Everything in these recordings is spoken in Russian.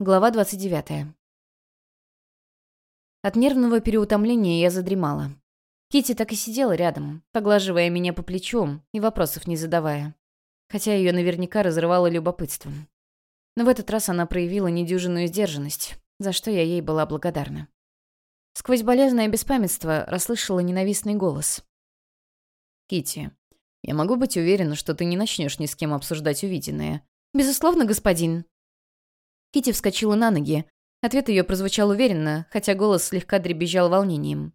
Глава 29. От нервного переутомления я задремала. Кити так и сидела рядом, поглаживая меня по плечу и вопросов не задавая. Хотя ее наверняка разрывало любопытством. Но в этот раз она проявила недюжинную сдержанность, за что я ей была благодарна. Сквозь болезненное беспамятство расслышала ненавистный голос. Кити, я могу быть уверена, что ты не начнешь ни с кем обсуждать увиденное. «Безусловно, господин», Кити вскочила на ноги. Ответ ее прозвучал уверенно, хотя голос слегка дребезжал волнением.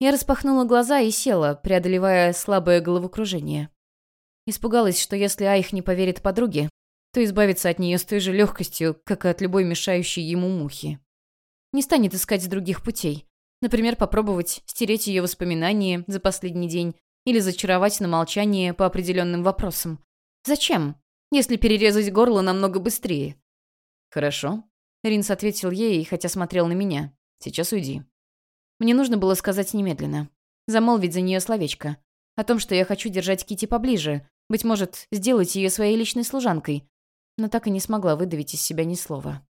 Я распахнула глаза и села, преодолевая слабое головокружение. Испугалась, что если Айх не поверит подруге, то избавится от нее с той же легкостью, как и от любой мешающей ему мухи. Не станет искать других путей. Например, попробовать стереть ее воспоминания за последний день или зачаровать на молчание по определенным вопросам. Зачем, если перерезать горло намного быстрее? «Хорошо», — Ринс ответил ей, хотя смотрел на меня. «Сейчас уйди». Мне нужно было сказать немедленно. Замолвить за нее словечко. О том, что я хочу держать Кити поближе, быть может, сделать ее своей личной служанкой. Но так и не смогла выдавить из себя ни слова.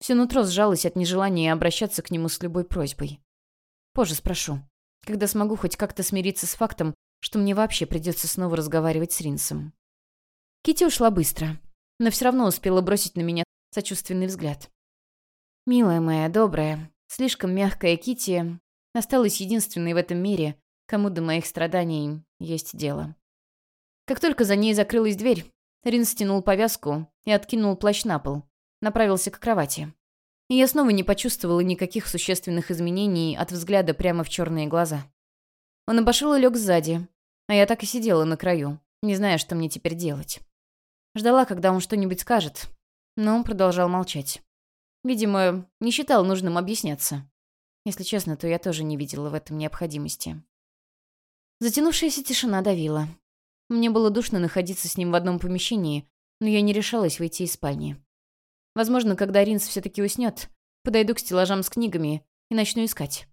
Все нутро сжалось от нежелания обращаться к нему с любой просьбой. Позже спрошу. Когда смогу хоть как-то смириться с фактом, что мне вообще придется снова разговаривать с Ринсом. Кити ушла быстро, но все равно успела бросить на меня сочувственный взгляд. Милая моя, добрая, слишком мягкая Кити осталась единственной в этом мире, кому до моих страданий есть дело. Как только за ней закрылась дверь, Рин стянул повязку и откинул плащ на пол, направился к кровати. И я снова не почувствовала никаких существенных изменений от взгляда прямо в черные глаза. Он обошел и лег сзади, а я так и сидела на краю, не зная, что мне теперь делать. Ждала, когда он что-нибудь скажет, но он продолжал молчать. Видимо, не считал нужным объясняться. Если честно, то я тоже не видела в этом необходимости. Затянувшаяся тишина давила. Мне было душно находиться с ним в одном помещении, но я не решалась выйти из спальни. Возможно, когда Ринс все-таки уснет, подойду к стеллажам с книгами и начну искать.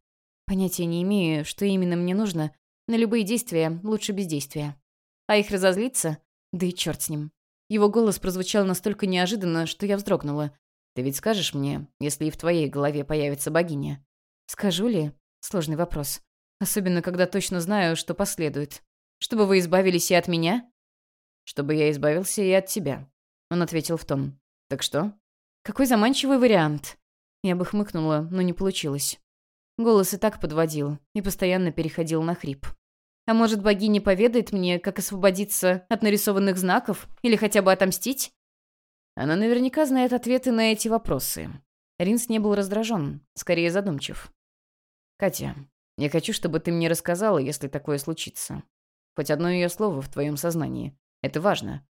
Понятия не имею, что именно мне нужно, на любые действия лучше бездействия. А их разозлиться? Да и черт с ним. Его голос прозвучал настолько неожиданно, что я вздрогнула. «Ты ведь скажешь мне, если и в твоей голове появится богиня?» «Скажу ли?» Сложный вопрос. Особенно, когда точно знаю, что последует. «Чтобы вы избавились и от меня?» «Чтобы я избавился и от тебя», — он ответил в том. «Так что?» «Какой заманчивый вариант!» Я бы хмыкнула, но не получилось. Голос и так подводил, и постоянно переходил на хрип. А может, богиня поведает мне, как освободиться от нарисованных знаков или хотя бы отомстить? Она наверняка знает ответы на эти вопросы. Ринс не был раздражен, скорее задумчив. «Катя, я хочу, чтобы ты мне рассказала, если такое случится. Хоть одно ее слово в твоем сознании. Это важно.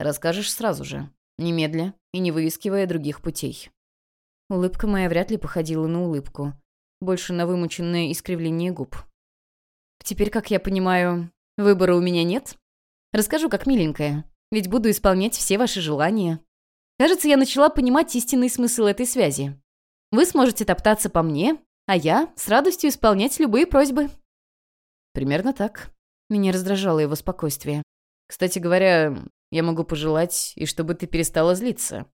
Расскажешь сразу же, немедля и не выискивая других путей». Улыбка моя вряд ли походила на улыбку. Больше на вымученное искривление губ. Теперь, как я понимаю, выбора у меня нет? Расскажу, как миленькая, ведь буду исполнять все ваши желания. Кажется, я начала понимать истинный смысл этой связи. Вы сможете топтаться по мне, а я с радостью исполнять любые просьбы. Примерно так. Меня раздражало его спокойствие. Кстати говоря, я могу пожелать, и чтобы ты перестала злиться.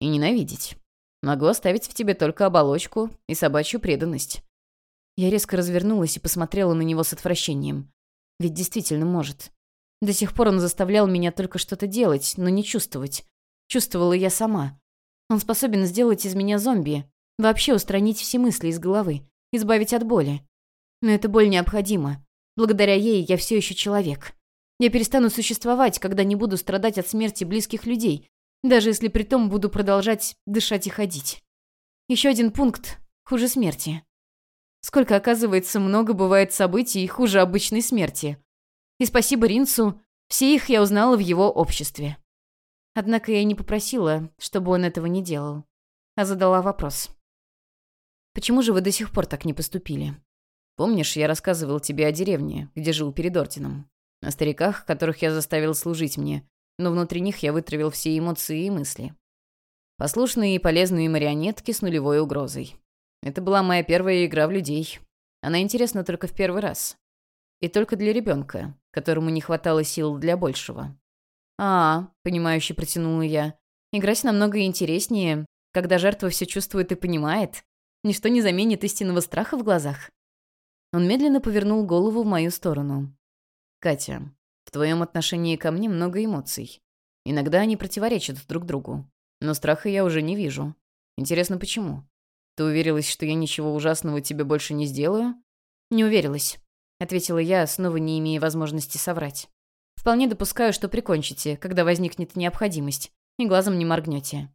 И ненавидеть. Могу оставить в тебе только оболочку и собачью преданность. Я резко развернулась и посмотрела на него с отвращением. Ведь действительно может. До сих пор он заставлял меня только что-то делать, но не чувствовать. Чувствовала я сама. Он способен сделать из меня зомби, вообще устранить все мысли из головы, избавить от боли. Но эта боль необходима. Благодаря ей я все еще человек. Я перестану существовать, когда не буду страдать от смерти близких людей, даже если при том буду продолжать дышать и ходить. Еще один пункт хуже смерти. Сколько, оказывается, много бывает событий хуже обычной смерти. И спасибо Ринцу, все их я узнала в его обществе. Однако я не попросила, чтобы он этого не делал, а задала вопрос. «Почему же вы до сих пор так не поступили?» «Помнишь, я рассказывал тебе о деревне, где жил перед орденом? О стариках, которых я заставил служить мне, но внутри них я вытравил все эмоции и мысли. Послушные и полезные марионетки с нулевой угрозой. Это была моя первая игра в людей. Она интересна только в первый раз. И только для ребенка, которому не хватало сил для большего. «А, — понимающе протянула я, — играть намного интереснее, когда жертва все чувствует и понимает. Ничто не заменит истинного страха в глазах. Он медленно повернул голову в мою сторону. «Катя, в твоем отношении ко мне много эмоций. Иногда они противоречат друг другу. Но страха я уже не вижу. Интересно, почему? Ты уверилась, что я ничего ужасного тебе больше не сделаю?» «Не уверилась», — ответила я, снова не имея возможности соврать. «Вполне допускаю, что прикончите, когда возникнет необходимость, и глазом не моргнете.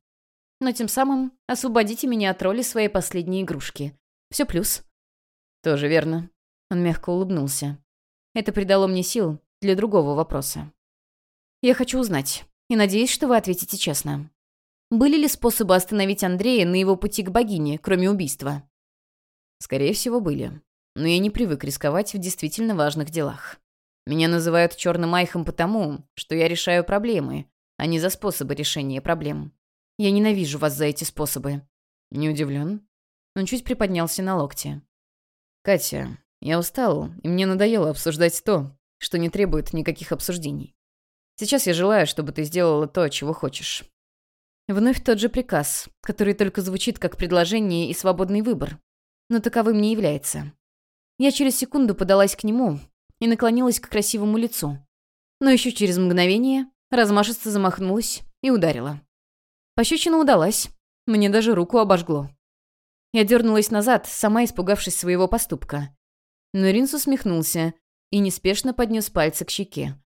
Но тем самым освободите меня от роли своей последней игрушки. Все плюс». «Тоже верно». Он мягко улыбнулся. Это придало мне сил для другого вопроса. «Я хочу узнать, и надеюсь, что вы ответите честно. Были ли способы остановить Андрея на его пути к богине, кроме убийства?» «Скорее всего, были. Но я не привык рисковать в действительно важных делах. Меня называют черным айхом потому, что я решаю проблемы, а не за способы решения проблем. Я ненавижу вас за эти способы». Не удивлен? Он чуть приподнялся на локте. «Катя, я устал, и мне надоело обсуждать то, что не требует никаких обсуждений. Сейчас я желаю, чтобы ты сделала то, чего хочешь». Вновь тот же приказ, который только звучит как предложение и свободный выбор, но таковым не является. Я через секунду подалась к нему и наклонилась к красивому лицу, но еще через мгновение размашисто замахнулась и ударила. Пощечина удалась, мне даже руку обожгло. Я дернулась назад, сама испугавшись своего поступка. Но Ринс усмехнулся и неспешно поднес пальцы к щеке.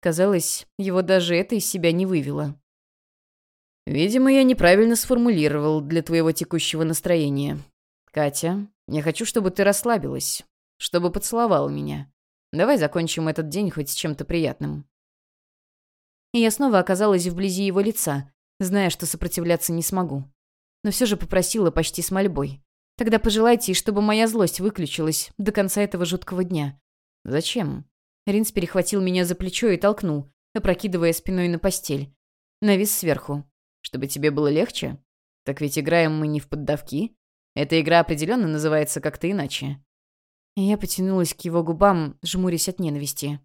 Казалось, его даже это из себя не вывело. «Видимо, я неправильно сформулировал для твоего текущего настроения. Катя, я хочу, чтобы ты расслабилась, чтобы поцеловала меня. Давай закончим этот день хоть чем-то приятным». И я снова оказалась вблизи его лица, зная, что сопротивляться не смогу но все же попросила почти с мольбой. «Тогда пожелайте, чтобы моя злость выключилась до конца этого жуткого дня». «Зачем?» Ринс перехватил меня за плечо и толкнул, опрокидывая спиной на постель. Навис сверху. «Чтобы тебе было легче? Так ведь играем мы не в поддавки. Эта игра определенно называется как-то иначе». Я потянулась к его губам, жмурясь от ненависти.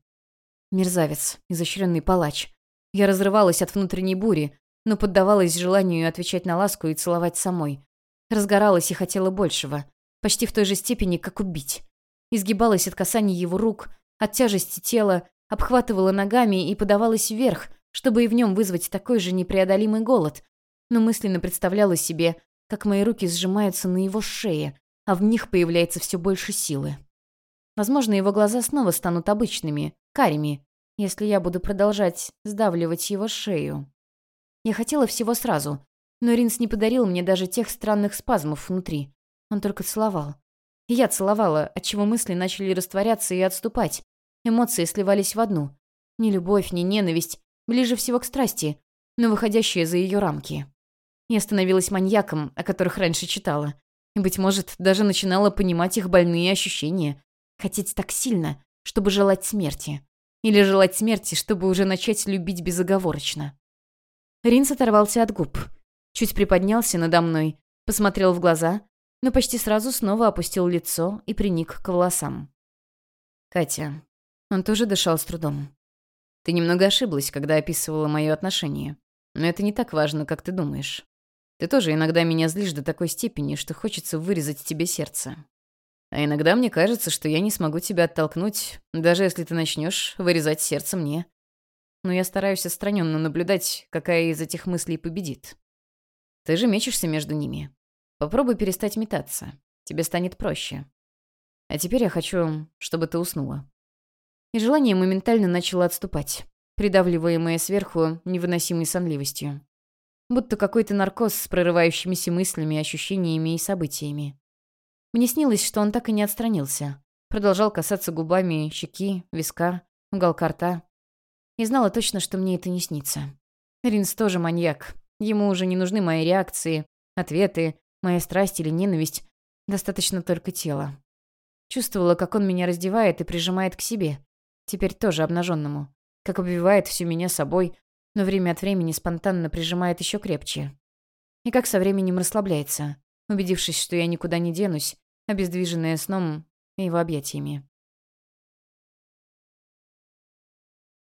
Мерзавец, изощренный палач. Я разрывалась от внутренней бури, но поддавалась желанию отвечать на ласку и целовать самой. Разгоралась и хотела большего. Почти в той же степени, как убить. Изгибалась от касания его рук, от тяжести тела, обхватывала ногами и подавалась вверх, чтобы и в нем вызвать такой же непреодолимый голод. Но мысленно представляла себе, как мои руки сжимаются на его шее, а в них появляется все больше силы. Возможно, его глаза снова станут обычными, карими, если я буду продолжать сдавливать его шею. Я хотела всего сразу, но Ринс не подарил мне даже тех странных спазмов внутри. Он только целовал. Я целовала, отчего мысли начали растворяться и отступать. Эмоции сливались в одну. Ни любовь, ни ненависть, ближе всего к страсти, но выходящие за ее рамки. Я становилась маньяком, о которых раньше читала. И, быть может, даже начинала понимать их больные ощущения. Хотеть так сильно, чтобы желать смерти. Или желать смерти, чтобы уже начать любить безоговорочно. Ринс оторвался от губ. Чуть приподнялся надо мной, посмотрел в глаза, но почти сразу снова опустил лицо и приник к волосам. «Катя». Он тоже дышал с трудом. «Ты немного ошиблась, когда описывала мое отношение. Но это не так важно, как ты думаешь. Ты тоже иногда меня злишь до такой степени, что хочется вырезать тебе сердце. А иногда мне кажется, что я не смогу тебя оттолкнуть, даже если ты начнешь вырезать сердце мне но я стараюсь отстраненно наблюдать, какая из этих мыслей победит. Ты же мечешься между ними. Попробуй перестать метаться. Тебе станет проще. А теперь я хочу, чтобы ты уснула». И желание моментально начало отступать, придавливаемое сверху невыносимой сонливостью. Будто какой-то наркоз с прорывающимися мыслями, ощущениями и событиями. Мне снилось, что он так и не отстранился. Продолжал касаться губами щеки, виска, уголка рта, и знала точно, что мне это не снится. Ринс тоже маньяк. Ему уже не нужны мои реакции, ответы, моя страсть или ненависть. Достаточно только тела. Чувствовала, как он меня раздевает и прижимает к себе. Теперь тоже обнаженному. Как обвивает всю меня собой, но время от времени спонтанно прижимает еще крепче. И как со временем расслабляется, убедившись, что я никуда не денусь, обездвиженная сном и его объятиями.